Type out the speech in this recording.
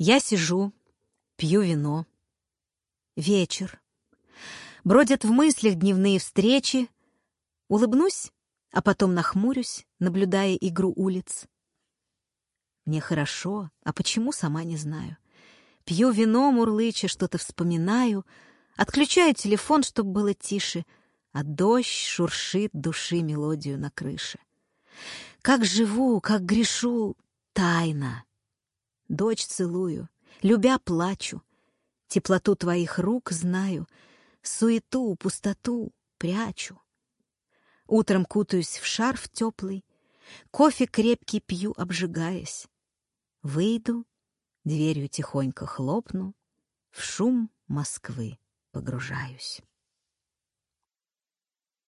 Я сижу, пью вино. Вечер. Бродят в мыслях дневные встречи. Улыбнусь, а потом нахмурюсь, наблюдая игру улиц. Мне хорошо, а почему, сама не знаю. Пью вино, мурлыча, что-то вспоминаю, отключаю телефон, чтобы было тише, а дождь шуршит души мелодию на крыше. Как живу, как грешу, тайна. Дочь целую, любя плачу, теплоту твоих рук знаю, суету, пустоту прячу. Утром кутаюсь в шарф теплый, кофе крепкий пью, обжигаясь. Выйду, дверью тихонько хлопну, в шум Москвы погружаюсь.